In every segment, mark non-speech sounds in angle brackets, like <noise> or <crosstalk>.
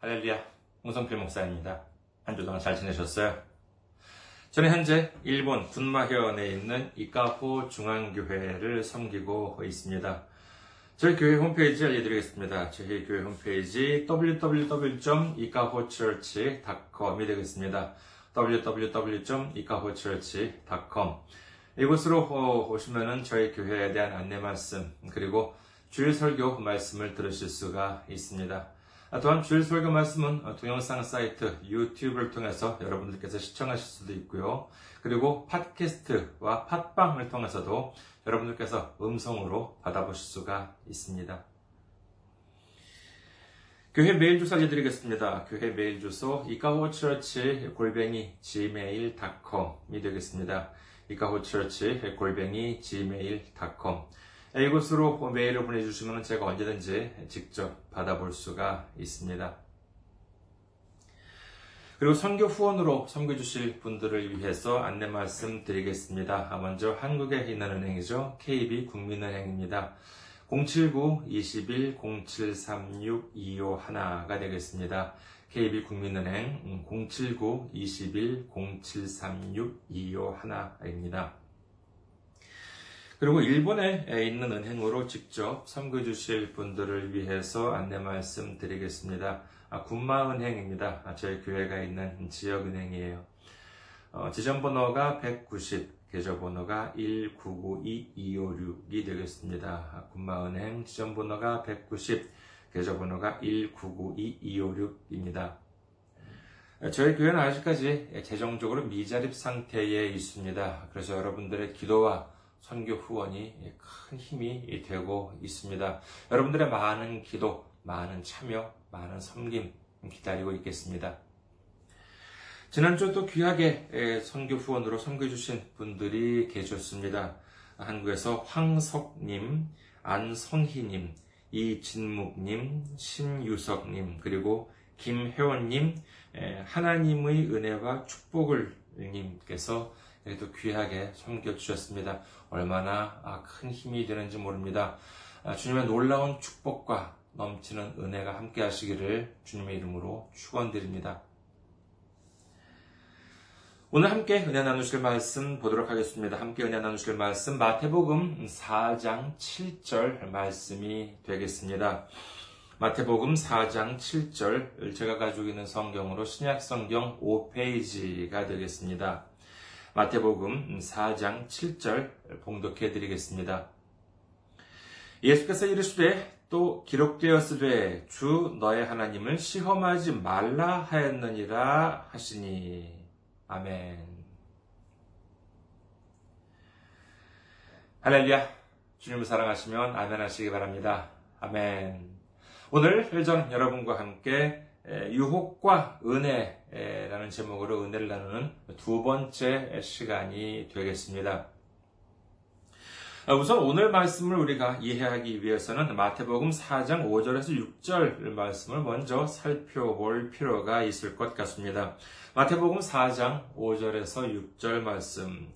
할렐루야, 홍성필 목사입니다. 한 주 동안 잘 지내셨어요? 저는 현재 일본 군마현에 있는 이카호 중앙교회를 섬기고 있습니다. 저희 교회 홈페이지 알려드리겠습니다. 저희 교회 홈페이지 www.ikahochurch.com이 되겠습니다. www.ikahochurch.com 이곳으로 오시면 저희 교회에 대한 안내 말씀 그리고 주일 설교 말씀을 들으실 수가 있습니다. 또한 주일 설교 말씀은 동영상 사이트 유튜브를 통해서 여러분들께서 시청하실 수도 있고요. 그리고 팟캐스트와 팟빵을 통해서도 여러분들께서 음성으로 받아보실 수가 있습니다. 교회 메일 주소 알려드리겠습니다. 교회 메일 주소 이카호처치 골뱅이 gmail.com이 되겠습니다. 이카호처치 골뱅이 gmail.com 이곳으로 메일을 보내주시면 제가 언제든지 직접 받아볼 수가 있습니다. 그리고 선교 후원으로 섬겨주실 분들을 위해서 안내 말씀 드리겠습니다. 먼저 한국에 있는 은행이죠. KB 국민은행입니다. 079-21-0736-251가 되겠습니다. KB 국민은행 079-21-0736-251입니다. 그리고 일본에 있는 은행으로 직접 섬겨주실 분들을 위해서 안내 말씀 드리겠습니다. 아, 군마은행입니다. 아, 저희 교회가 있는 지역은행이에요. 어, 지점번호가 190, 계좌번호가 1992256이 되겠습니다. 아, 군마은행 지점번호가 190, 계좌번호가 1992256입니다. 저희 교회는 아직까지 재정적으로 미자립 상태에 있습니다. 그래서 여러분들의 기도와 선교 후원이 큰 힘이 되고 있습니다. 여러분들의 많은 기도, 많은 참여, 많은 섬김 기다리고 있겠습니다. 지난주 또 귀하게 선교 후원으로 섬겨 주신 분들이 계셨습니다. 한국에서 황석님, 안성희님, 이진묵님, 신유석님, 그리고 김혜원님, 하나님의 은혜와 축복을 님께서 또 귀하게 섬겨주셨습니다. 얼마나 큰 힘이 되는지 모릅니다. 주님의 놀라운 축복과 넘치는 은혜가 함께 하시기를 주님의 이름으로 축원드립니다. 오늘 함께 은혜 나누실 말씀 보도록 하겠습니다. 함께 은혜 나누실 말씀 마태복음 4장 7절 말씀이 되겠습니다. 마태복음 4장 7절 제가 가지고 있는 성경으로 신약 성경 5페이지가 되겠습니다. 마태복음 4장 7절 봉독해 드리겠습니다. 예수께서 이르시되 또 기록되었으되 주 너의 하나님을 시험하지 말라 하였느니라 하시니 아멘. 할렐루야. 주님을 사랑하시면 아멘 하시기 바랍니다. 아멘. 오늘 전 여러분과 함께 유혹과 은혜 라는 제목으로 은혜를 나누는 두 번째 시간이 되겠습니다. 우선 오늘 말씀을 우리가 이해하기 위해서는 마태복음 4장 5절에서 6절 말씀을 먼저 살펴볼 필요가 있을 것 같습니다. 마태복음 4장 5절에서 6절 말씀.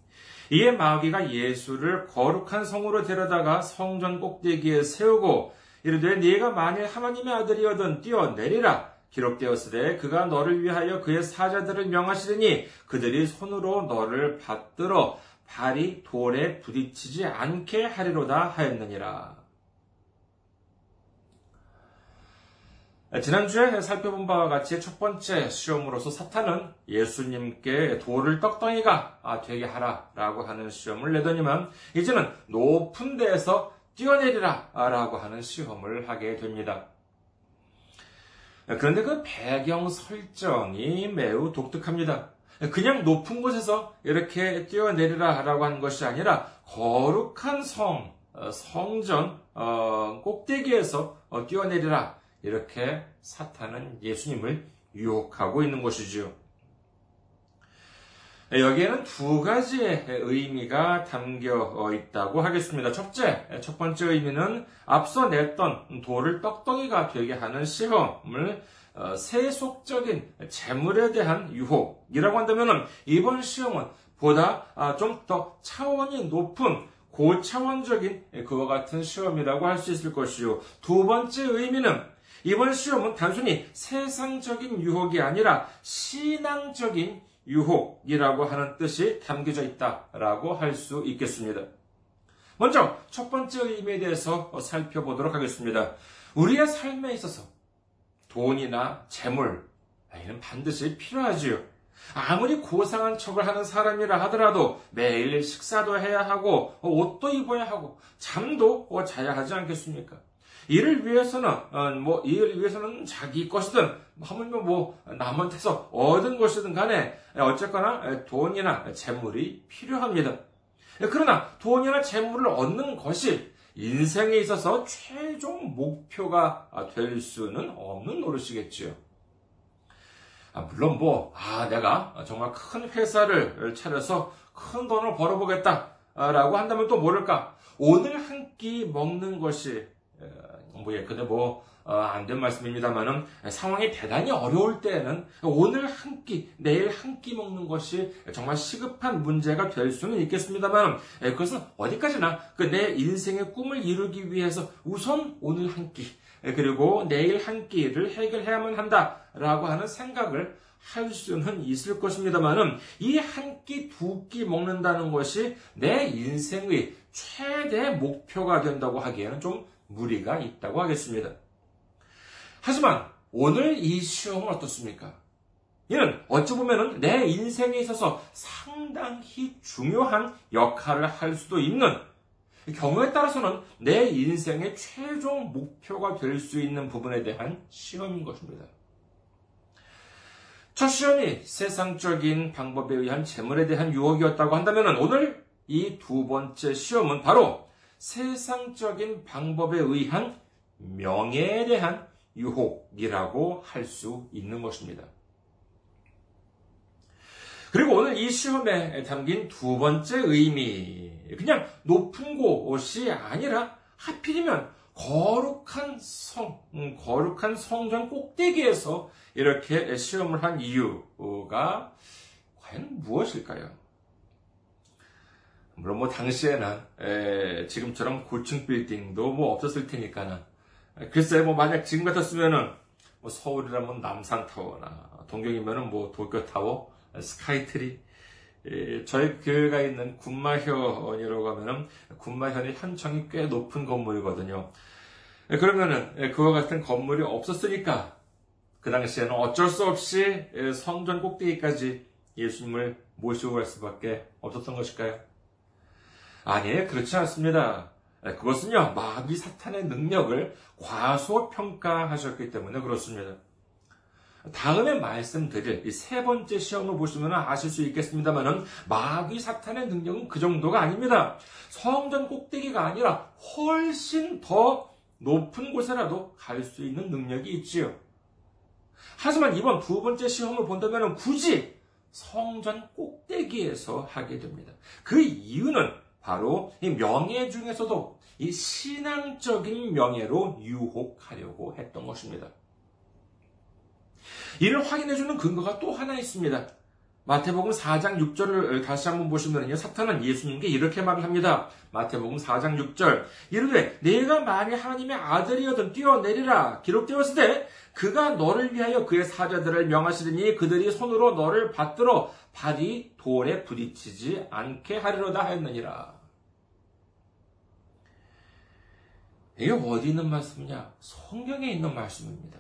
이에 마귀가 예수를 거룩한 성으로 데려다가 성전 꼭대기에 세우고 이르되 네가 만일 하나님의 아들이어든 뛰어내리라 기록되었으되 그가 너를 위하여 그의 사자들을 명하시더니 그들이 손으로 너를 받들어 발이 돌에 부딪히지 않게 하리로다 하였느니라. 지난주에 살펴본 바와 같이 첫 번째 시험으로서 사탄은 예수님께 돌을 떡덩이가 되게 하라 라고 하는 시험을 내더니만 이제는 높은 데에서 뛰어내리라 라고 하는 시험을 하게 됩니다. 그런데 그 배경 설정이 매우 독특합니다. 그냥 높은 곳에서 이렇게 뛰어내리라 라고 하는 것이 아니라 거룩한 성, 어, 성전 어, 꼭대기에서 어, 뛰어내리라 이렇게 사탄은 예수님을 유혹하고 있는 것이지요. 여기에는 두 가지의 의미가 담겨 있다고 하겠습니다. 첫째, 첫 번째 의미는 앞서 냈던 돌을 떡덩이가 되게 하는 시험을 어, 세속적인 재물에 대한 유혹이라고 한다면 이번 시험은 보다 아, 좀더 차원이 높은 고차원적인 그와 같은 시험이라고 할 수 있을 것이요. 두 번째 의미는 이번 시험은 단순히 세상적인 유혹이 아니라 신앙적인 유혹이라고 하는 뜻이 담겨져 있다라고 할 수 있겠습니다. 먼저 첫 번째 의미에 대해서 살펴보도록 하겠습니다. 우리의 삶에 있어서 돈이나 재물, 이는 반드시 필요하지요. 아무리 고상한 척을 하는 사람이라 하더라도 매일 식사도 해야 하고 옷도 입어야 하고 잠도 자야 하지 않겠습니까? 이를 위해서는 어, 뭐 이를 위해서는 자기 것이든 하물며 뭐 남한테서 얻은 것이든 간에 어쨌거나 돈이나 재물이 필요합니다. 그러나 돈이나 재물을 얻는 것이 인생에 있어서 최종 목표가 될 수는 없는 노릇이겠지요. 아, 물론 뭐, 아, 내가 정말 큰 회사를 차려서 큰 돈을 벌어보겠다 라고 한다면 또 모를까. 오늘 한 끼 먹는 것이, 뭐, 예, 근데 뭐, 어, 안된 말씀입니다만은 상황이 대단히 어려울 때에는 오늘 한 끼, 내일 한 끼 먹는 것이 정말 시급한 문제가 될 수는 있겠습니다만 그것은 어디까지나 그 내 인생의 꿈을 이루기 위해서 우선 오늘 한 끼, 그리고 내일 한 끼를 해결해야만 한다라고 하는 생각을 할 수는 있을 것입니다만은 이 한 끼, 두 끼 먹는다는 것이 내 인생의 최대 목표가 된다고 하기에는 좀 무리가 있다고 하겠습니다. 하지만 오늘 이 시험은 어떻습니까? 이는 어찌 보면 내 인생에 있어서 상당히 중요한 역할을 할 수도 있는 경우에 따라서는 내 인생의 최종 목표가 될 수 있는 부분에 대한 시험인 것입니다. 첫 시험이 세상적인 방법에 의한 재물에 대한 유혹이었다고 한다면 오늘 이 두 번째 시험은 바로 세상적인 방법에 의한 명예에 대한 유혹이라고 할 수 있는 것입니다. 그리고 오늘 이 시험에 담긴 두 번째 의미, 그냥 높은 곳이 아니라 하필이면 거룩한 성, 음, 거룩한 성전 꼭대기에서 이렇게 시험을 한 이유가 과연 무엇일까요? 물론 뭐 당시에는 에, 지금처럼 고층 빌딩도 뭐 없었을 테니까는 글쎄, 뭐, 만약 지금 같았으면은, 뭐, 서울이라면 남산타워나, 동경이면은 뭐, 도쿄타워, 스카이트리, 예, 저희 교회가 있는 군마현이라고 하면은, 군마현의 현청이 꽤 높은 건물이거든요. 예, 그러면은, 예, 그와 같은 건물이 없었으니까, 그 당시에는 어쩔 수 없이 예, 성전 꼭대기까지 예수님을 모시고 갈 수밖에 없었던 것일까요? 아니에요. 그렇지 않습니다. 네, 그것은요, 마귀 사탄의 능력을 과소평가하셨기 때문에 그렇습니다. 다음에 말씀드릴 이 세 번째 시험을 보시면 아실 수 있겠습니다만은 마귀 사탄의 능력은 그 정도가 아닙니다. 성전 꼭대기가 아니라 훨씬 더 높은 곳에라도 갈 수 있는 능력이 있지요. 하지만 이번 두 번째 시험을 본다면 굳이 성전 꼭대기에서 하게 됩니다. 그 이유는 바로 이 명예 중에서도 이 신앙적인 명예로 유혹하려고 했던 것입니다. 이를 확인해주는 근거가 또 하나 있습니다. 마태복음 4장 6절을 다시 한번 보시면요. 사탄은 예수님께 이렇게 말을 합니다. 마태복음 4장 6절. 이르되 내가 만일 하나님의 아들이어든 뛰어내리라 기록되었을 때 그가 너를 위하여 그의 사자들을 명하시더니 그들이 손으로 너를 받들어 발이 돌에 부딪히지 않게 하리로다 하였느니라. 이게 어디 있는 말씀이냐? 성경에 있는 말씀입니다.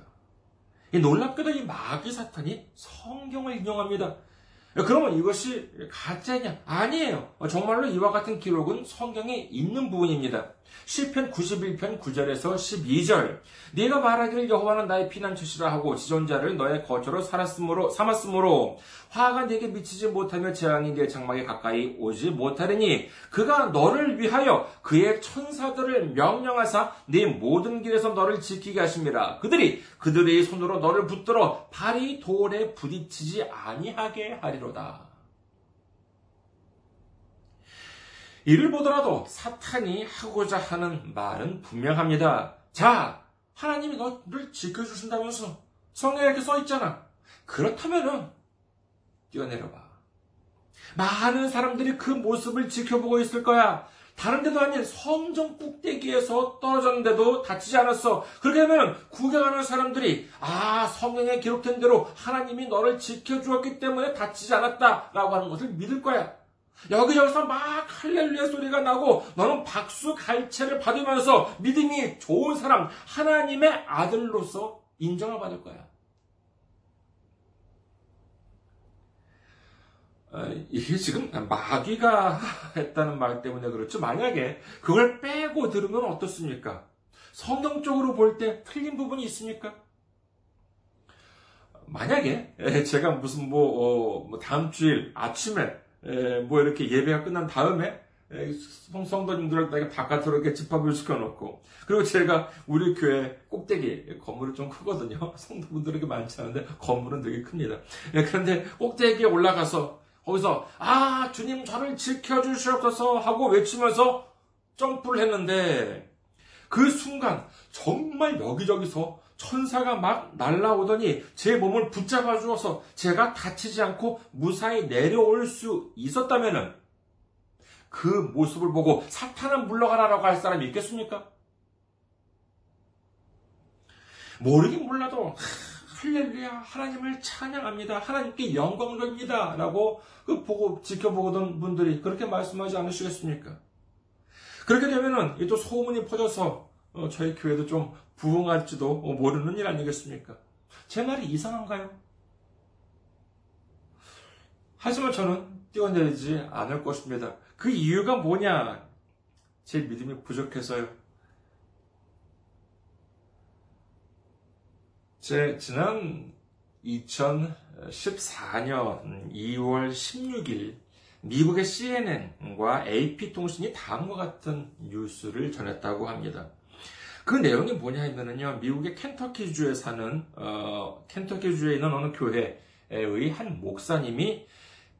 놀랍게도 이 마귀 사탄이 성경을 인용합니다. 그러면 이것이 가짜냐? 아니에요. 정말로 이와 같은 기록은 성경에 있는 부분입니다. 시편 91편 9절에서 12절. 네가 말하기를 여호와는 나의 피난처시라 하고 지존자를 너의 거처로 살았으므로 삼았으므로 화가 네게 미치지 못하며 재앙이 네 장막에 가까이 오지 못하리니 그가 너를 위하여 그의 천사들을 명령하사 네 모든 길에서 너를 지키게 하십니다. 그들이 그들의 손으로 너를 붙들어 발이 돌에 부딪히지 아니하게 하리 로다. 이를 보더라도 사탄이 하고자 하는 말은 분명합니다. 자, 하나님이 너를 지켜주신다면서 성경에 써 있잖아. 그렇다면은 뛰어내려봐. 많은 사람들이 그 모습을 지켜보고 있을 거야. 다른 데도 아닌 성전 꼭대기에서 떨어졌는데도 다치지 않았어. 그렇게 하면 구경하는 사람들이 아 성경에 기록된 대로 하나님이 너를 지켜주었기 때문에 다치지 않았다라고 하는 것을 믿을 거야. 여기저기서 막 할렐루야 소리가 나고 너는 박수 갈채를 받으면서 믿음이 좋은 사람 하나님의 아들로서 인정을 받을 거야. 이게 지금 마귀가 했다는 말 때문에 그렇죠. 만약에 그걸 빼고 들으면 어떻습니까? 성경적으로 볼 때 틀린 부분이 있습니까? 만약에 제가 무슨 뭐, 어, 뭐 다음 주일 아침에 뭐 이렇게 예배가 끝난 다음에 성도님들한테 바깥으로 이렇게 집합을 시켜놓고 그리고 제가 우리 교회 꼭대기 건물이 좀 크거든요. <laughs> 성도분들에게 많지 않은데 건물은 되게 큽니다. 예, 그런데 꼭대기에 올라가서 거기서 아 주님 저를 지켜주시옵소서 하고 외치면서 점프를 했는데 그 순간 정말 여기저기서 천사가 막 날라오더니 제 몸을 붙잡아 주어서 제가 다치지 않고 무사히 내려올 수 있었다면은 그 모습을 보고 사탄은 물러가라라고 할 사람이 있겠습니까? 모르긴 몰라도 할렐루야 하나님을 찬양합니다. 하나님께 영광 돌립니다. 라고 그 보고 지켜보던 분들이 그렇게 말씀하지 않으시겠습니까? 그렇게 되면은 또 소문이 퍼져서 어, 저희 교회도 좀 부흥할지도 모르는 일 아니겠습니까? 제 말이 이상한가요? 하지만 저는 뛰어내리지 않을 것입니다. 그 이유가 뭐냐? 제 믿음이 부족해서요. 제 지난 2014년 2월 16일 미국의 CNN과 AP통신이 다음과 같은 뉴스를 전했다고 합니다. 그 내용이 뭐냐 하면은요, 미국의 켄터키주에 사는, 어, 켄터키주에 있는 어느 교회의 한 목사님이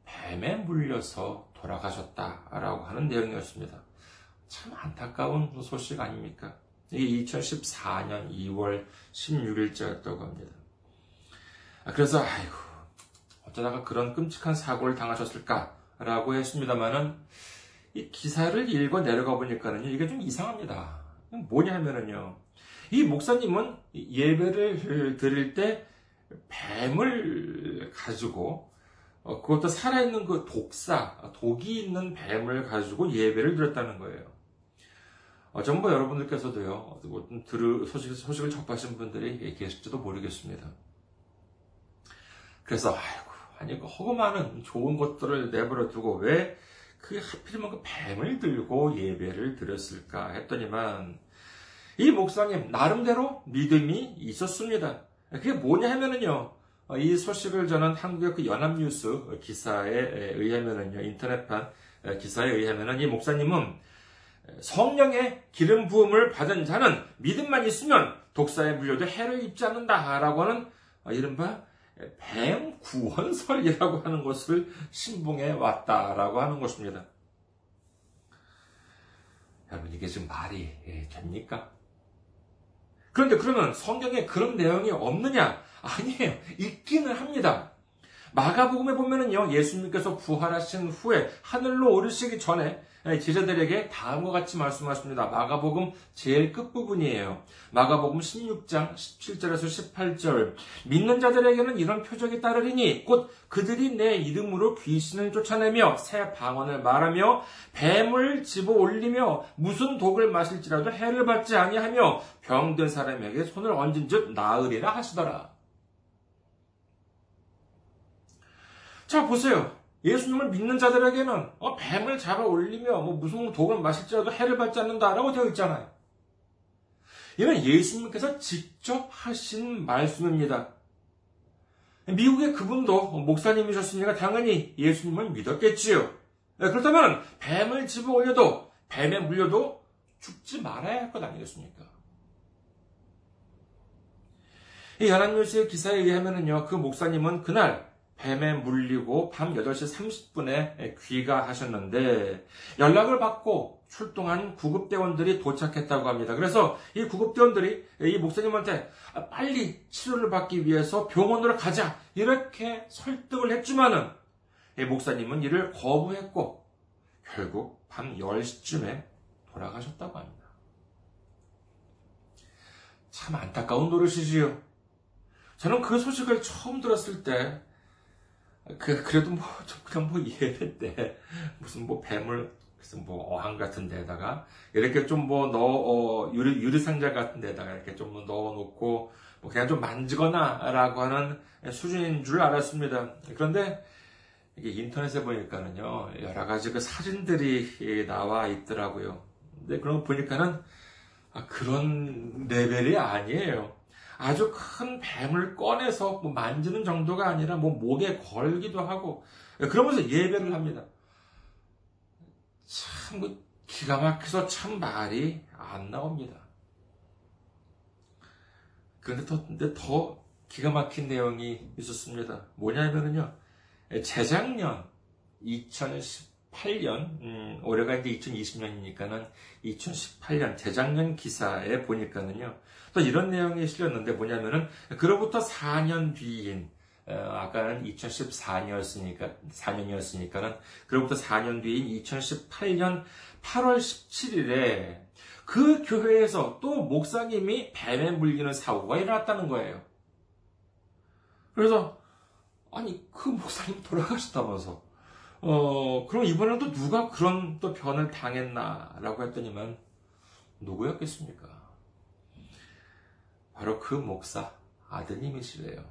뱀에 물려서 돌아가셨다라고 하는 내용이었습니다. 참 안타까운 소식 아닙니까? 이게 2014년 2월 16일자였다고 합니다. 아, 그래서, 아이고, 어쩌다가 그런 끔찍한 사고를 당하셨을까라고 했습니다만은, 이 기사를 읽어 내려가 보니까는 이게 좀 이상합니다. 뭐냐 하면은요. 이 목사님은 예배를 드릴 때 뱀을 가지고 어, 그것도 살아있는 그 독사, 독이 있는 뱀을 가지고 예배를 드렸다는 거예요. 어, 전부 여러분들께서도요, 뭐 들을, 소식, 소식을 접하신 분들이 계실지도 모르겠습니다. 그래서, 아이고, 아니, 그 허구많은 좋은 것들을 내버려 두고 왜 그 하필이면 그 뱀을 들고 예배를 드렸을까 했더니만, 이 목사님, 나름대로 믿음이 있었습니다. 그게 뭐냐 하면은요, 어, 이 소식을 저는 한국의 그 연합뉴스 기사에 의하면은요, 인터넷판 기사에 의하면은 이 목사님은 성령의 기름 부음을 받은 자는 믿음만 있으면 독사에 물려도 해를 입지 않는다라고 하는 어, 이른바 뱀 구원설이라고 하는 것을 신봉해 왔다라고 하는 것입니다. 여러분 이게 지금 말이 예, 됩니까? 그런데 그러면 성경에 그런 내용이 없느냐? 아니에요. 있기는 합니다. 마가복음에 보면은요, 예수님께서 부활하신 후에 하늘로 오르시기 전에 제자들에게 다음과 같이 말씀하십니다. 마가복음 제일 끝부분이에요. 마가복음 16장 17절에서 18절. 믿는 자들에게는 이런 표적이 따르리니 곧 그들이 내 이름으로 귀신을 쫓아내며 새 방언을 말하며 뱀을 집어 올리며 무슨 독을 마실지라도 해를 받지 아니하며 병든 사람에게 손을 얹은 즉 나으리라 하시더라. 자 보세요. 예수님을 믿는 자들에게는 어, 뱀을 잡아 올리며 뭐 무슨 독을 마실지라도 해를 받지 않는다라고 되어 있잖아요. 이는 예수님께서 직접 하신 말씀입니다. 미국의 그분도 목사님이셨으니까 당연히 예수님을 믿었겠지요. 네, 그렇다면 뱀을 집어 올려도 뱀에 물려도 죽지 말아야 할 것 아니겠습니까? 이 연합뉴스의 기사에 의하면요, 그 목사님은 그날 뱀에 물리고 밤 8시 30분에 귀가하셨는데 연락을 받고 출동한 구급대원들이 도착했다고 합니다. 그래서 이 구급대원들이 이 목사님한테 빨리 치료를 받기 위해서 병원으로 가자 이렇게 설득을 했지만은 이 목사님은 이를 거부했고 결국 밤 10시쯤에 돌아가셨다고 합니다. 참 안타까운 노릇이지요. 저는 그 소식을 처음 들었을 때, 그, 그래도 뭐, <laughs> 그냥 뭐 때, 무슨 뭐 뱀을, 무슨 뭐 어항 같은 데다가, 이렇게 좀 뭐 넣어, 어, 유리, 유리상자 같은 데다가 이렇게 좀 넣어 놓고, 뭐 그냥 좀 만지거나, 라고 하는 수준인 줄 알았습니다. 그런데, 이게 인터넷에 보니까는요, 여러 가지 그 사진들이 나와 있더라고요. 근데 그런 거 보니까는, 아, 그런 레벨이 아니에요. 아주 큰 뱀을 꺼내서 뭐 만지는 정도가 아니라 뭐 목에 걸기도 하고, 그러면서 예배를 합니다. 참, 그 기가 막혀서 참 말이 안 나옵니다. 그런데 더, 근데 더 기가 막힌 내용이 있었습니다. 뭐냐면은요, 재작년 2018년, 음, 올해가 이제 2020년이니까는 2018년 재작년 기사에 보니까는요, 또 이런 내용이 실렸는데 뭐냐면은, 그로부터 4년 뒤인, 어, 아까는 2014년이었으니까, 4년이었으니까는, 그로부터 4년 뒤인 2018년 8월 17일에 그 교회에서 또 목사님이 뱀에 물리는 사고가 일어났다는 거예요. 그래서, 아니, 그 목사님 돌아가셨다면서. 어, 그럼 이번에는 또 누가 그런 또 변을 당했나라고 했더니만, 누구였겠습니까? 바로 그 목사, 아드님이시래요.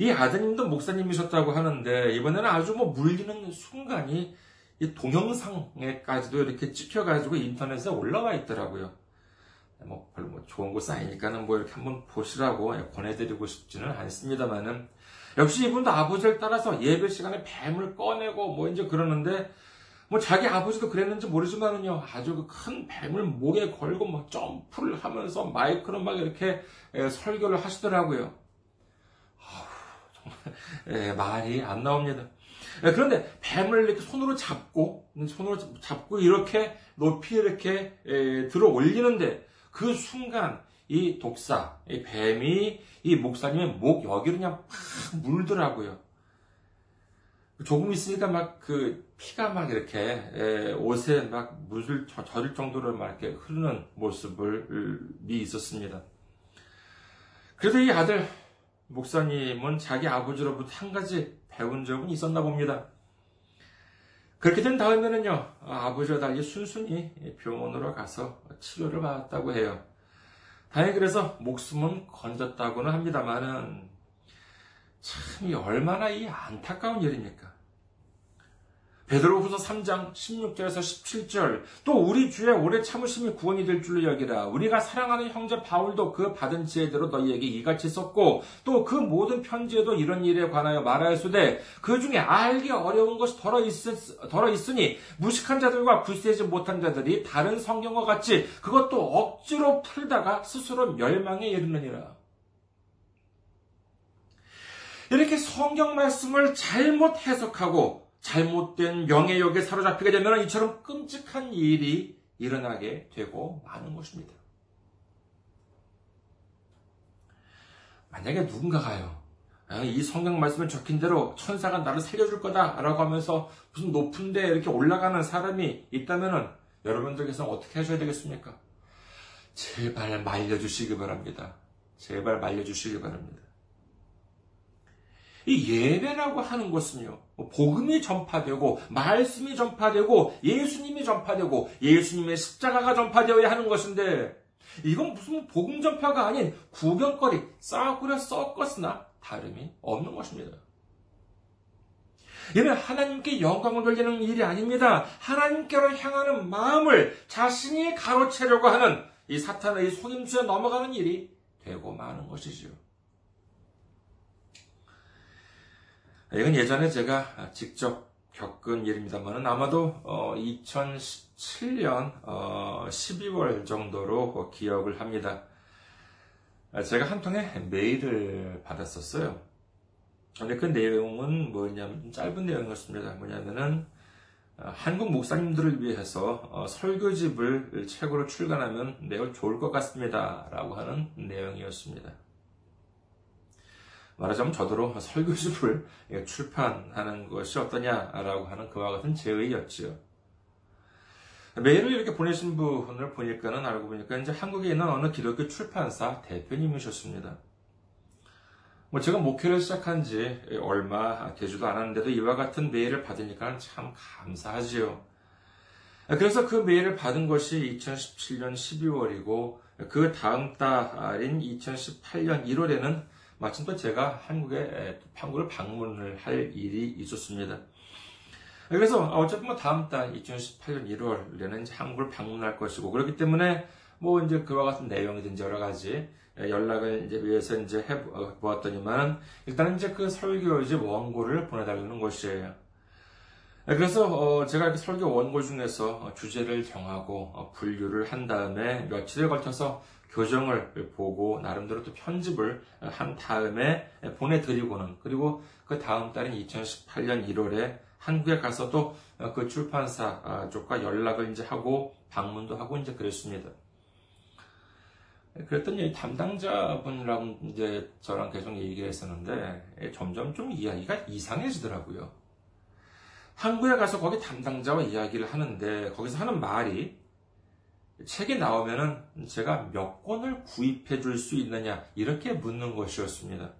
이 아드님도 목사님이셨다고 하는데, 이번에는 아주 뭐 물리는 순간이 이 동영상에까지도 이렇게 찍혀가지고 인터넷에 올라와 있더라고요. 뭐 별로 뭐 좋은 거 쌓이니까는 뭐 이렇게 한번 보시라고 권해드리고 싶지는 않습니다만은 역시 이분도 아버지를 따라서 예배 시간에 뱀을 꺼내고 뭐 이제 그러는데 뭐 자기 아버지도 그랬는지 모르지만은요 아주 그 큰 뱀을 목에 걸고 막 점프를 하면서 마이크로 막 이렇게 설교를 하시더라고요. 아우, 정말 말이 안 나옵니다. 그런데 뱀을 이렇게 손으로 잡고 손으로 잡고 이렇게 높이 이렇게 들어 올리는데 그 순간 이 독사, 이 뱀이 이 목사님의 목 여기를 그냥 팍 물더라고요. 조금 있으니까 막 그 피가 막 이렇게 옷에 막 물을 젖을 정도로 막 이렇게 흐르는 모습이 있었습니다. 그래도 이 아들 목사님은 자기 아버지로부터 한 가지 배운 적은 있었나 봅니다. 그렇게 된 다음에는요, 아버지와 달리 순순히 병원으로 가서 치료를 받았다고 해요. 다행히 그래서 목숨은 건졌다고는 합니다만은 참 얼마나 이 안타까운 일입니까? 베드로후서 3장 16절에서 17절. 또 우리 주의 오래 참으심이 구원이 될 줄로 여기라. 우리가 사랑하는 형제 바울도 그 받은 지혜대로 너희에게 이같이 썼고 또 그 모든 편지에도 이런 일에 관하여 말하였으되 그 중에 알기 어려운 것이 덜어, 있, 덜어 있으니 무식한 자들과 굳세지 못한 자들이 다른 성경과 같이 그것도 억지로 풀다가 스스로 멸망에 이르느니라. 이렇게 성경 말씀을 잘못 해석하고 잘못된 명예욕에 사로잡히게 되면 이처럼 끔찍한 일이 일어나게 되고 마는 것입니다. 만약에 누군가가요, 아, 이 성경 말씀에 적힌 대로 천사가 나를 살려줄 거다라고 하면서 무슨 높은 데 이렇게 올라가는 사람이 있다면 여러분들께서는 어떻게 하셔야 되겠습니까? 제발 말려주시기 바랍니다. 제발 말려주시기 바랍니다. 이 예배라고 하는 것은요, 뭐 복음이 전파되고, 말씀이 전파되고, 예수님이 전파되고, 예수님의 십자가가 전파되어야 하는 것인데, 이건 무슨 복음 전파가 아닌 구경거리, 싸구려 썩것으나 다름이 없는 것입니다. 이는 하나님께 영광을 돌리는 일이 아닙니다. 하나님께로 향하는 마음을 자신이 가로채려고 하는 이 사탄의 속임수에 넘어가는 일이 되고 마는 것이지요. 이건 예전에 제가 직접 겪은 일입니다만 아마도 2017년 12월 정도로 기억을 합니다. 제가 한 통의 메일을 받았었어요. 근데 그 내용은 뭐냐면 짧은 내용이었습니다. 뭐냐면은 한국 목사님들을 위해서 어, 설교집을 책으로 출간하면 매우 좋을 것 같습니다. 라고 하는 내용이었습니다. 말하자면 저더러 설교집을 <laughs> 출판하는 것이 어떠냐라고 하는 그와 같은 제의였지요. 메일을 이렇게 보내신 분을 보니까는 알고 보니까 이제 한국에 있는 어느 기독교 출판사 대표님이셨습니다. 뭐 제가 목회를 시작한 지 얼마 되지도 않았는데도 이와 같은 메일을 받으니까 참 감사하지요. 그래서 그 메일을 받은 것이 2017년 12월이고 그 다음 달인 2018년 1월에는 마침 또 제가 한국에 한국을 방문을 할 일이 있었습니다. 그래서 어차피 뭐 다음 달 2018년 1월에는 이제 한국을 방문할 것이고 그렇기 때문에 뭐 이제 그와 같은 내용이든지 여러 가지 연락을 이제 위해서 이제 해 보았더니만 일단은 이제 그 설교 이제 원고를 보내달라는 것이에요. 그래서 어 제가 설교 원고 중에서 주제를 정하고 어, 분류를 한 다음에 며칠에 걸쳐서 교정을 보고 나름대로 또 편집을 한 다음에 보내드리고는 그리고 그 다음 달인 2018년 1월에 한국에 가서 도그 출판사 쪽과 연락을 이제 하고 방문도 하고 이제 그랬습니다. 그랬더니 담당자분이랑 이제 저랑 계속 얘기를 했었는데 점점 좀 이야기가 이상해지더라고요. 한국에 가서 거기 담당자와 이야기를 하는데 거기서 하는 말이 책이 나오면은 제가 몇 권을 구입해 줄 수 있느냐 이렇게 묻는 것이었습니다.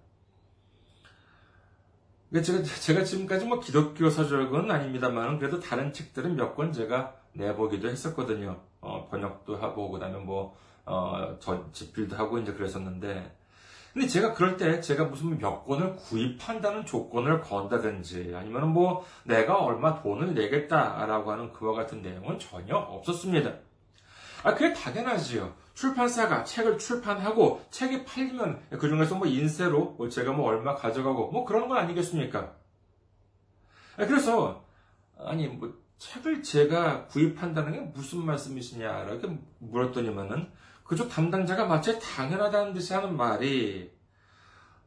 제가, 제가 지금까지 뭐 기독교 서적은 아닙니다만 그래도 다른 책들은 몇 권 제가 내보기도 했었거든요. 어, 번역도 하고 그다음에 뭐 어, 저 집필도 하고 이제 그랬었는데 근데 제가 그럴 때 제가 무슨 몇 권을 구입한다는 조건을 건다든지 아니면 뭐 내가 얼마 돈을 내겠다라고 하는 그와 같은 내용은 전혀 없었습니다. 아, 그게 당연하지요. 출판사가 책을 출판하고 책이 팔리면 그 중에서 뭐 인쇄로 뭐 제가 뭐 얼마 가져가고 뭐 그런 건 아니겠습니까? 아, 그래서 아니 뭐 책을 제가 구입한다는 게 무슨 말씀이시냐 이렇게 물었더니만은 그쪽 담당자가 마치 당연하다는 듯이 하는 말이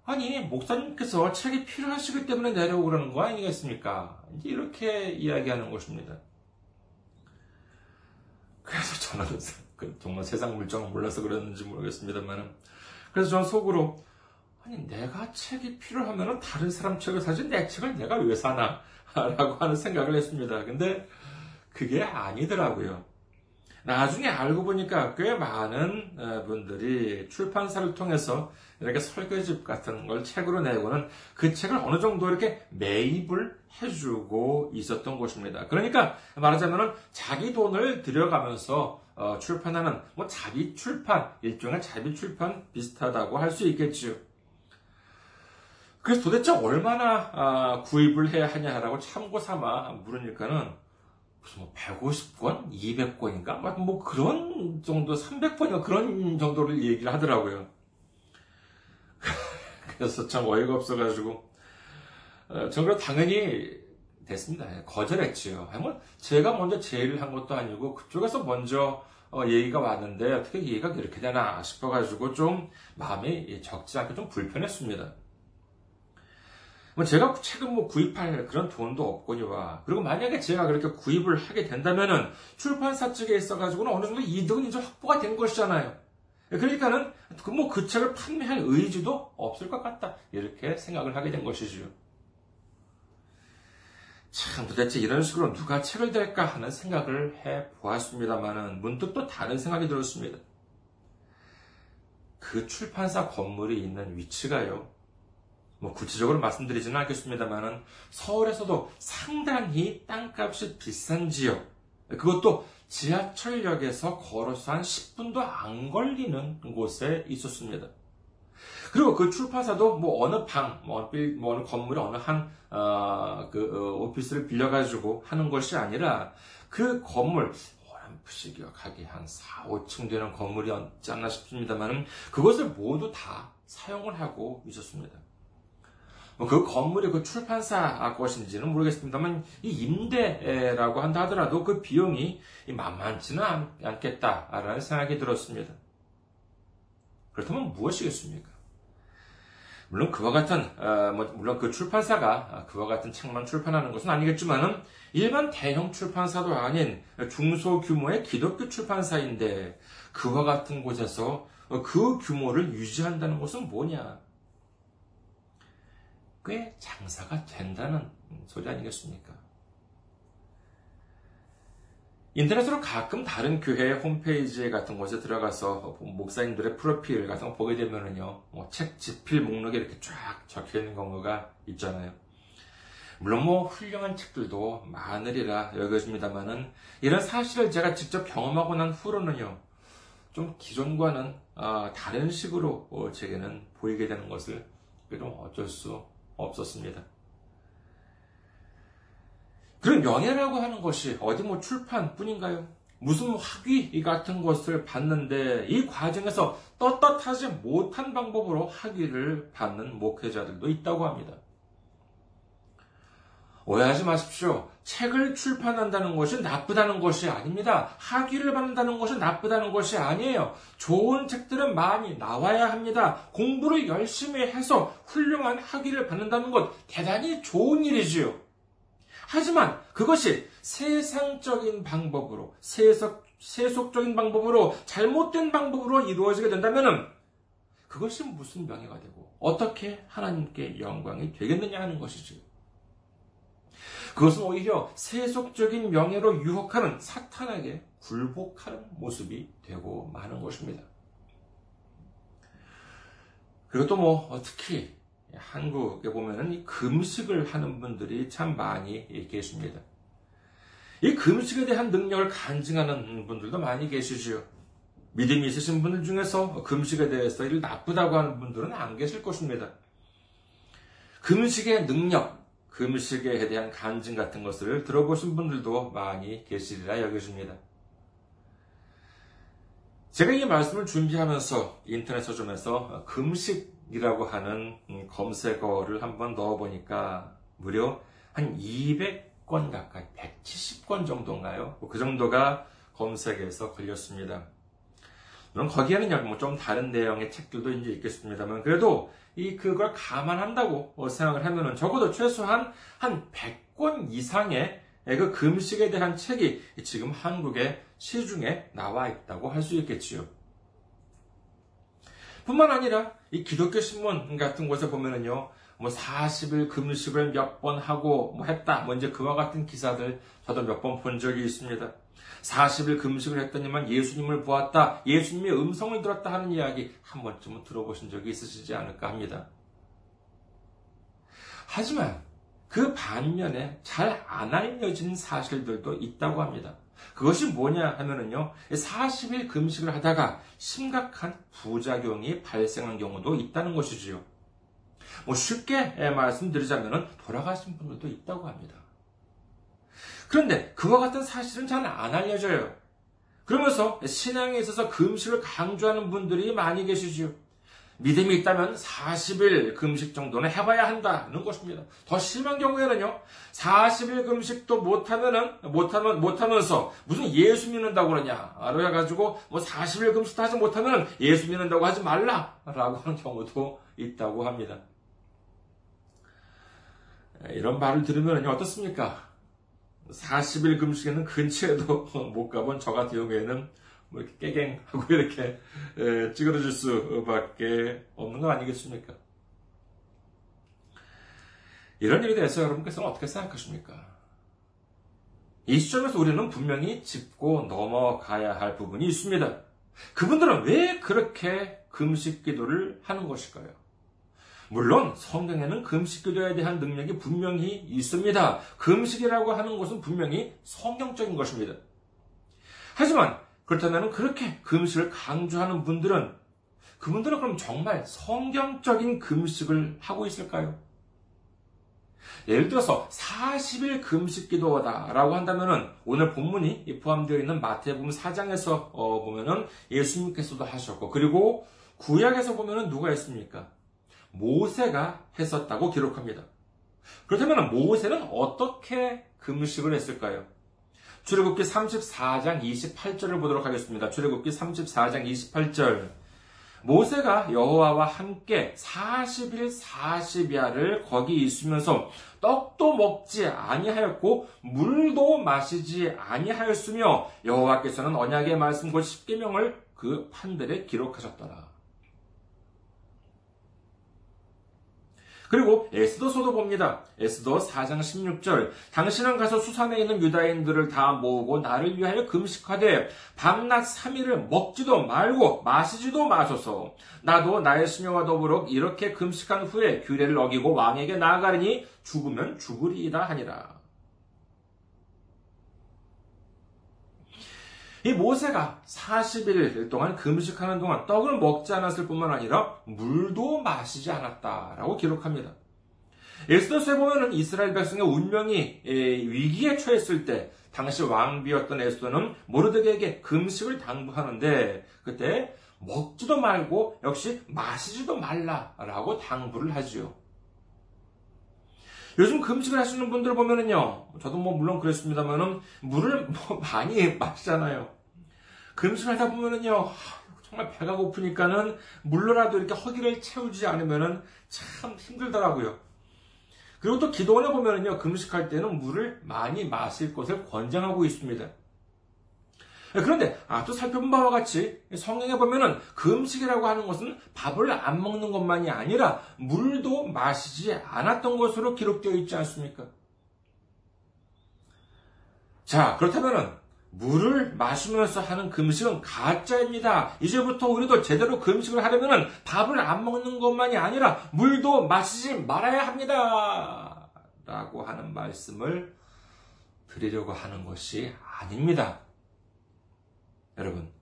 아니 목사님께서 책이 필요하시기 때문에 내려오고 그러는 거 아니겠습니까? 이렇게 이야기하는 것입니다. 그래서 저는 <laughs> 그 정말 세상 물정을 몰라서 그랬는지 모르겠습니다만 그래서 저는 속으로 아니 내가 책이 필요하면 다른 사람 책을 사지 내 책을 내가 왜 사나 <laughs> 라고 하는 생각을 했습니다. 근데 그게 아니더라고요. 나중에 알고 보니까 꽤 많은 어, 분들이 출판사를 통해서 이렇게 설교집 같은 걸 책으로 내고는 그 책을 어느 정도 이렇게 매입을 해주고 있었던 것입니다. 그러니까 말하자면 자기 돈을 들여가면서 어, 출판하는 뭐 자비 출판 일종의 자비 출판 비슷하다고 할 수 있겠지요. 그래서 도대체 얼마나 아, 구입을 해야 하냐라고 참고 삼아 물으니까는 무슨 뭐 150권, 200권인가? 뭐 그런 정도, 300권인가 그런 정도를 얘기를 하더라고요. <laughs> 그래서 참 어이가 없어가지고, 어, 정말 당연히 됐습니다. 거절했지요. 뭐 제가 먼저 제의를 한 것도 아니고 그쪽에서 먼저 어, 얘기가 왔는데 어떻게 얘기가 그렇게 되나 싶어가지고 좀 마음이 적지 않게 좀 불편했습니다. 뭐 제가 책을 뭐 구입할 그런 돈도 없거니와 그리고 만약에 제가 그렇게 구입을 하게 된다면은 출판사 측에 있어가지고는 어느 정도 이득은 이제 확보가 된 것이잖아요. 그러니까는 뭐그 그 책을 판매할 의지도 없을 것 같다 이렇게 생각을 하게 된 것이지요. 참 도대체 이런 식으로 누가 책을 댈까 하는 생각을 해 보았습니다만은 문득 또 다른 생각이 들었습니다. 그 출판사 건물이 있는 위치가요. 뭐 구체적으로 말씀드리지는 않겠습니다만은 서울에서도 상당히 땅값이 비싼 지역, 그것도 지하철역에서 걸어서 한 10분도 안 걸리는 곳에 있었습니다. 그리고 그 출판사도 뭐 어느 방, 뭐, 뭐 어느 건물에 어느 한, 어, 그, 어, 오피스를 빌려가지고 하는 것이 아니라 그 건물, 어렴풋이 기억하기 한 4, 5층 되는 건물이 없지 않나 싶습니다만은 그것을 모두 다 사용을 하고 있었습니다. 뭐그 건물이 그 출판사 것인지는 모르겠습니다만 이 임대라고 한다 하더라도 그 비용이 만만치는 않겠다라는 생각이 들었습니다. 그렇다면 무엇이겠습니까? 물론 그와 같은 어, 뭐, 물론 그 출판사가 그와 같은 책만 출판하는 것은 아니겠지만은 일반 대형 출판사도 아닌 중소 규모의 기독교 출판사인데 그와 같은 곳에서 그 규모를 유지한다는 것은 뭐냐? 꽤 장사가 된다는 소리 아니겠습니까? 인터넷으로 가끔 다른 교회 홈페이지 같은 곳에 들어가서 목사님들의 프로필 같은 거 보게 되면은요, 뭐 책 집필 목록에 이렇게 쫙 적혀 있는 경우가 있잖아요. 물론 뭐 훌륭한 책들도 많으리라 여겨집니다만은 이런 사실을 제가 직접 경험하고 난 후로는요, 좀 기존과는 아, 다른 식으로 어, 제게는 보이게 되는 것을 좀 어쩔 수 없었습니다. 그런 명예라고 하는 것이 어디 뭐 출판뿐인가요? 무슨 학위 같은 것을 받는데 이 과정에서 떳떳하지 못한 방법으로 학위를 받는 목회자들도 있다고 합니다. 오해하지 마십시오. 책을 출판한다는 것이 나쁘다는 것이 아닙니다. 학위를 받는다는 것이 나쁘다는 것이 아니에요. 좋은 책들은 많이 나와야 합니다. 공부를 열심히 해서 훌륭한 학위를 받는다는 것 대단히 좋은 일이지요. 하지만 그것이 세상적인 방법으로, 세속, 세속적인 방법으로, 잘못된 방법으로 이루어지게 된다면 그것이 무슨 명예가 되고 어떻게 하나님께 영광이 되겠느냐 하는 것이지. 그것은 오히려 세속적인 명예로 유혹하는 사탄에게 굴복하는 모습이 되고 마는 것입니다. 그리고 또 뭐 특히 한국에 보면은 금식을 하는 분들이 참 많이 계십니다. 이 금식에 대한 능력을 간증하는 분들도 많이 계시지요. 믿음이 있으신 분들 중에서 금식에 대해서 이 나쁘다고 하는 분들은 안 계실 것입니다. 금식의 능력, 금식에 대한 간증 같은 것을 들어보신 분들도 많이 계시리라 여겨집니다. 제가 이 말씀을 준비하면서 인터넷 서점에서 금식 이라고 하는 음, 검색어를 한번 넣어보니까 무려 한 200건 가까이, 170건 정도인가요? 그 정도가 검색에서 걸렸습니다. 물론 거기에는 뭐 좀 다른 내용의 책들도 이제 있겠습니다만 그래도 이 그걸 감안한다고 생각을 하면은 적어도 최소한 한 100권 이상의 그 금식에 대한 책이 지금 한국의 시중에 나와 있다고 할 수 있겠지요. 뿐만 아니라 이 기독교 신문 같은 곳에 보면은요, 뭐 40일 금식을 몇 번 하고 뭐 했다. 뭐 이제 그와 같은 기사들 저도 몇 번 본 적이 있습니다. 40일 금식을 했더니만 예수님을 보았다. 예수님의 음성을 들었다 하는 이야기 한 번쯤은 들어보신 적이 있으시지 않을까 합니다. 하지만 그 반면에 잘 안 알려진 사실들도 있다고 합니다. 그것이 뭐냐 하면은요, 40일 금식을 하다가 심각한 부작용이 발생한 경우도 있다는 것이지요. 뭐 쉽게 말씀드리자면은 돌아가신 분들도 있다고 합니다. 그런데 그와 같은 사실은 잘 안 알려져요. 그러면서 신앙에 있어서 금식을 강조하는 분들이 많이 계시지요. 믿음이 있다면 40일 금식 정도는 해봐야 한다는 것입니다. 더 심한 경우에는요, 40일 금식도 못하면은, 못하면, 못하면서 무슨 예수 믿는다고 그러냐. 그래가지고 뭐 40일 금식도 하지 못하면 예수 믿는다고 하지 말라. 라고 하는 경우도 있다고 합니다. 이런 말을 들으면 어떻습니까? 40일 금식에는 근처에도 <laughs> 못 가본 저 같은 경우에는 뭐 이렇게 깨갱하고 <laughs> 이렇게 찌그러질 수밖에 없는 거 아니겠습니까? 이런 일에 대해서 여러분께서는 어떻게 생각하십니까? 이 시점에서 우리는 분명히 짚고 넘어가야 할 부분이 있습니다. 그분들은 왜 그렇게 금식 기도를 하는 것일까요? 물론 성경에는 금식 기도에 대한 능력이 분명히 있습니다. 금식이라고 하는 것은 분명히 성경적인 것입니다. 하지만 그렇다면 그렇게 금식을 강조하는 분들은 그분들은 그럼 정말 성경적인 금식을 하고 있을까요? 예를 들어서 40일 금식 기도다라고 한다면은 오늘 본문이 포함되어 있는 마태복음 4장에서 어, 보면은 예수님께서도 하셨고 그리고 구약에서 보면은 누가 했습니까? 모세가 했었다고 기록합니다. 그렇다면 모세는 어떻게 금식을 했을까요? 출애굽기 34장 28절을 보도록 하겠습니다. 출애굽기 34장 28절. 모세가 여호와와 함께 40일 40야를 거기 있으면서 떡도 먹지 아니하였고 물도 마시지 아니하였으며 여호와께서는 언약의 말씀 곧 십계명을 그 판들에 기록하셨더라. 그리고 에스더서도 봅니다. 에스더 4장 16절. 당신은 가서 수산에 있는 유다인들을 다 모으고 나를 위하여 금식하되 밤낮 3일을 먹지도 말고 마시지도 마소서. 나도 나의 수녀와 더불어 이렇게 금식한 후에 규례를 어기고 왕에게 나아가리니 죽으면 죽으리이다 하니라. 이 모세가 40일 동안 금식하는 동안 떡을 먹지 않았을 뿐만 아니라 물도 마시지 않았다라고 기록합니다. 에스더서에 보면은 이스라엘 백성의 운명이 위기에 처했을 때 당시 왕비였던 에스더는 모르드에게 금식을 당부하는데 그때 먹지도 말고 역시 마시지도 말라라고 당부를 하지요. 요즘 금식을 하시는 분들 보면은요, 저도 뭐 물론 그랬습니다만은 물을 <laughs> 뭐 많이 마시잖아요. 금식을 하다 보면은요, 정말 배가 고프니까는 물로라도 이렇게 허기를 채우지 않으면은 참 힘들더라고요. 그리고 또 기도원에 보면은요, 금식할 때는 물을 많이 마실 것을 권장하고 있습니다. 그런데 아, 또 살펴본 바와 같이 성경에 보면은 금식이라고 하는 것은 밥을 안 먹는 것만이 아니라 물도 마시지 않았던 것으로 기록되어 있지 않습니까? 자, 그렇다면은 물을 마시면서 하는 금식은 가짜입니다. 이제부터 우리도 제대로 금식을 하려면 밥을 안 먹는 것만이 아니라 물도 마시지 말아야 합니다. 라고 하는 말씀을 드리려고 하는 것이 아닙니다. 여러분,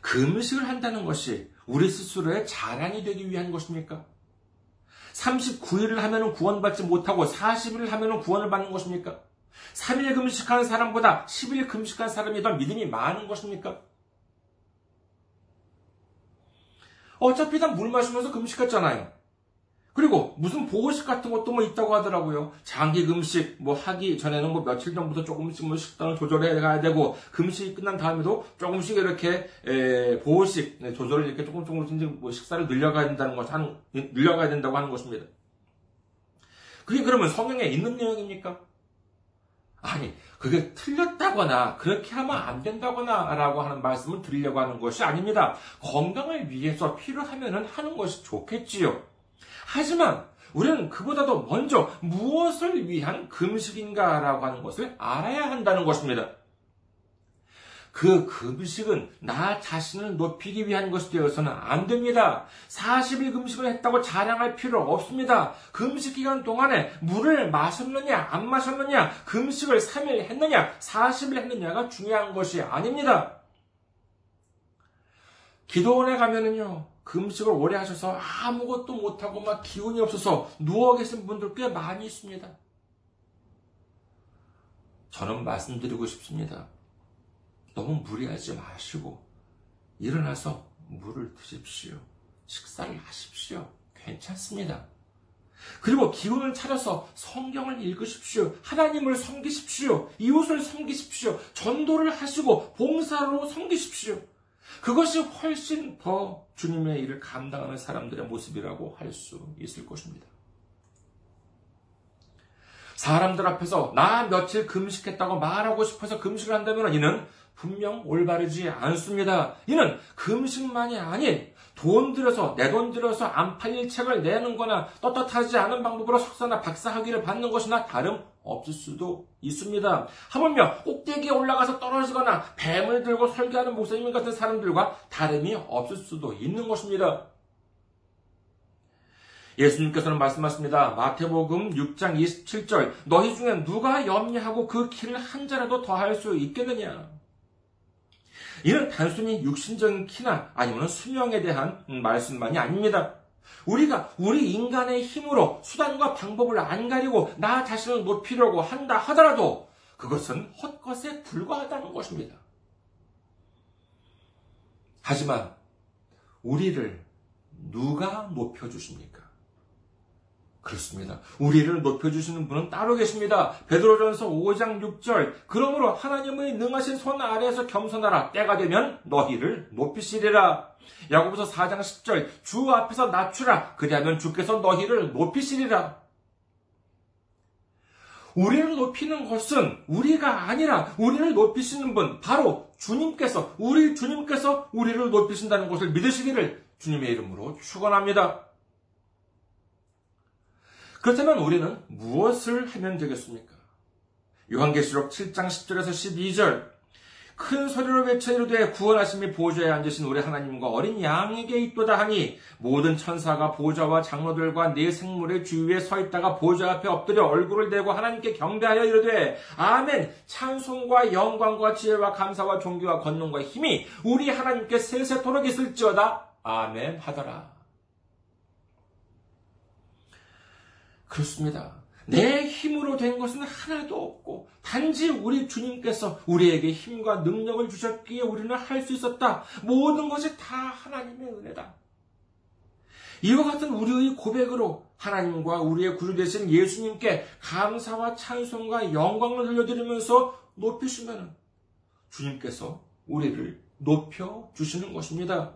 금식을 한다는 것이 우리 스스로의 자랑이 되기 위한 것입니까? 39일을 하면 구원받지 못하고 40일을 하면 구원을 받는 것입니까? 3일 금식하는 사람보다 10일 금식한 사람이 더 믿음이 많은 것입니까? 어차피 다 물 마시면서 금식했잖아요. 그리고 무슨 보호식 같은 것도 뭐 있다고 하더라고요. 장기 금식 뭐 하기 전에는 뭐 며칠 전부터 조금씩 뭐 식단을 조절해 가야 되고 금식이 끝난 다음에도 조금씩 이렇게 에, 보호식 네, 조절을 이렇게 조금 조금씩 뭐 식사를 늘려가야 된다는 것 하는 늘려가야 된다고 하는 것입니다. 그게 그러면 성경에 있는 내용입니까? 아니, 그게 틀렸다거나, 그렇게 하면 안 된다거나, 라고 하는 말씀을 드리려고 하는 것이 아닙니다. 건강을 위해서 필요하면 하는 것이 좋겠지요. 하지만, 우리는 그보다도 먼저 무엇을 위한 금식인가라고 하는 것을 알아야 한다는 것입니다. 그 금식은 나 자신을 높이기 위한 것이 되어서는 안 됩니다. 40일 금식을 했다고 자랑할 필요 없습니다. 금식 기간 동안에 물을 마셨느냐, 안 마셨느냐, 금식을 3일 했느냐, 40일 했느냐가 중요한 것이 아닙니다. 기도원에 가면은요, 금식을 오래 하셔서 아무것도 못하고 막 기운이 없어서 누워 계신 분들 꽤 많이 있습니다. 저는 말씀드리고 싶습니다. 너무 무리하지 마시고 일어나서 물을 드십시오. 식사를 하십시오. 괜찮습니다. 그리고 기운을 차려서 성경을 읽으십시오. 하나님을 섬기십시오. 이웃을 섬기십시오. 전도를 하시고 봉사로 섬기십시오. 그것이 훨씬 더 주님의 일을 감당하는 사람들의 모습이라고 할 수 있을 것입니다. 사람들 앞에서 나 며칠 금식했다고 말하고 싶어서 금식을 한다면 이는 분명 올바르지 않습니다. 이는 금식만이 아닌 돈 들여서 내 돈 들여서 안 팔릴 책을 내는 거나 떳떳하지 않은 방법으로 석사나 박사학위를 받는 것이나 다름 없을 수도 있습니다. 하물며 꼭대기에 올라가서 떨어지거나 뱀을 들고 설교하는 목사님 같은 사람들과 다름이 없을 수도 있는 것입니다. 예수님께서는 말씀하십니다. 마태복음 6장 27절 너희 중에 누가 염려하고 그 키를 한 자라도 더할 수 있겠느냐? 이는 단순히 육신적인 키나 아니면 수명에 대한 말씀만이 아닙니다. 우리가 우리 인간의 힘으로 수단과 방법을 안 가리고 나 자신을 높이려고 한다 하더라도 그것은 헛것에 불과하다는 것입니다. 하지만 우리를 누가 높여주십니까? 그렇습니다. 우리를 높여주시는 분은 따로 계십니다. 베드로전서 5장 6절 그러므로 하나님의 능하신 손 아래에서 겸손하라 때가 되면 너희를 높이시리라. 야고보서 4장 10절 주 앞에서 낮추라 그리하면 주께서 너희를 높이시리라. 우리를 높이는 것은 우리가 아니라 우리를 높이시는 분 바로 주님께서 우리 주님께서 우리를 높이신다는 것을 믿으시기를 주님의 이름으로 축원합니다. 그렇다면 우리는 무엇을 하면 되겠습니까? 요한계시록 7장 10절에서 12절 큰 소리로 외쳐 이르되 구원하심이 보좌에 앉으신 우리 하나님과 어린 양에게 있도다 하니 모든 천사가 보좌와 장로들과 네 생물의 주위에 서 있다가 보좌 앞에 엎드려 얼굴을 대고 하나님께 경배하여 이르되 아멘 찬송과 영광과 지혜와 감사와 존귀와 권능과 힘이 우리 하나님께 세세토록 있을지어다 아멘 하더라. 그렇습니다. 내 힘으로 된 것은 하나도 없고 단지 우리 주님께서 우리에게 힘과 능력을 주셨기에 우리는 할 수 있었다. 모든 것이 다 하나님의 은혜다. 이와 같은 우리의 고백으로 하나님과 우리의 구주 되신 예수님께 감사와 찬송과 영광을 들려드리면서 높이시면 주님께서 우리를 높여 주시는 것입니다.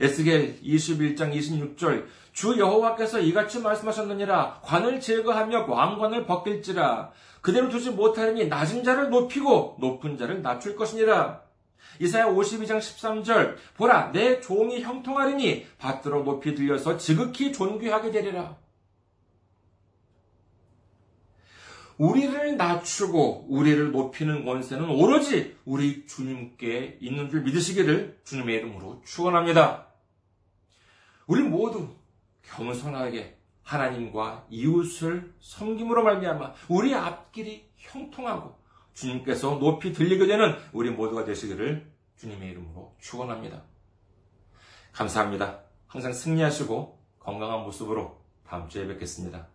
에스겔 21장 26절 주 여호와께서 이같이 말씀하셨느니라. 관을 제거하며 왕관을 벗길지라. 그대로 두지 못하리니 낮은 자를 높이고 높은 자를 낮출 것이니라. 이사야 52장 13절 보라 내 종이 형통하리니 받들어 높이 들려서 지극히 존귀하게 되리라. 우리를 낮추고 우리를 높이는 권세는 오로지 우리 주님께 있는 줄 믿으시기를 주님의 이름으로 축원합니다. 우리 모두 겸손하게 하나님과 이웃을 섬김으로 말미암아 우리 앞길이 형통하고 주님께서 높이 들리게 되는 우리 모두가 되시기를 주님의 이름으로 축원합니다. 감사합니다. 항상 승리하시고 건강한 모습으로 다음 주에 뵙겠습니다.